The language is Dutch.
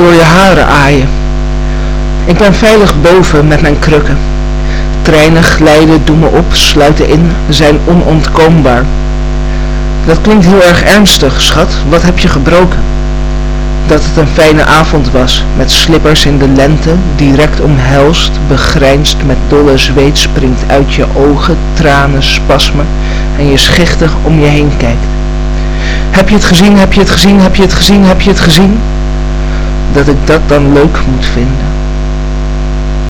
door je haren aaien. Ik ben veilig boven met mijn krukken. Treinen glijden, doen me op, sluiten in, zijn onontkoombaar. Dat klinkt heel erg ernstig, schat. Wat heb je gebroken? Dat het een fijne avond was, met slippers in de lente, direct omhelst, begrijnst met dolle zweet springt uit je ogen, tranen, spasmen en je schichtig om je heen kijkt. Heb je het gezien, heb je het gezien, heb je het gezien, heb je het gezien? Dat ik dat dan leuk moet vinden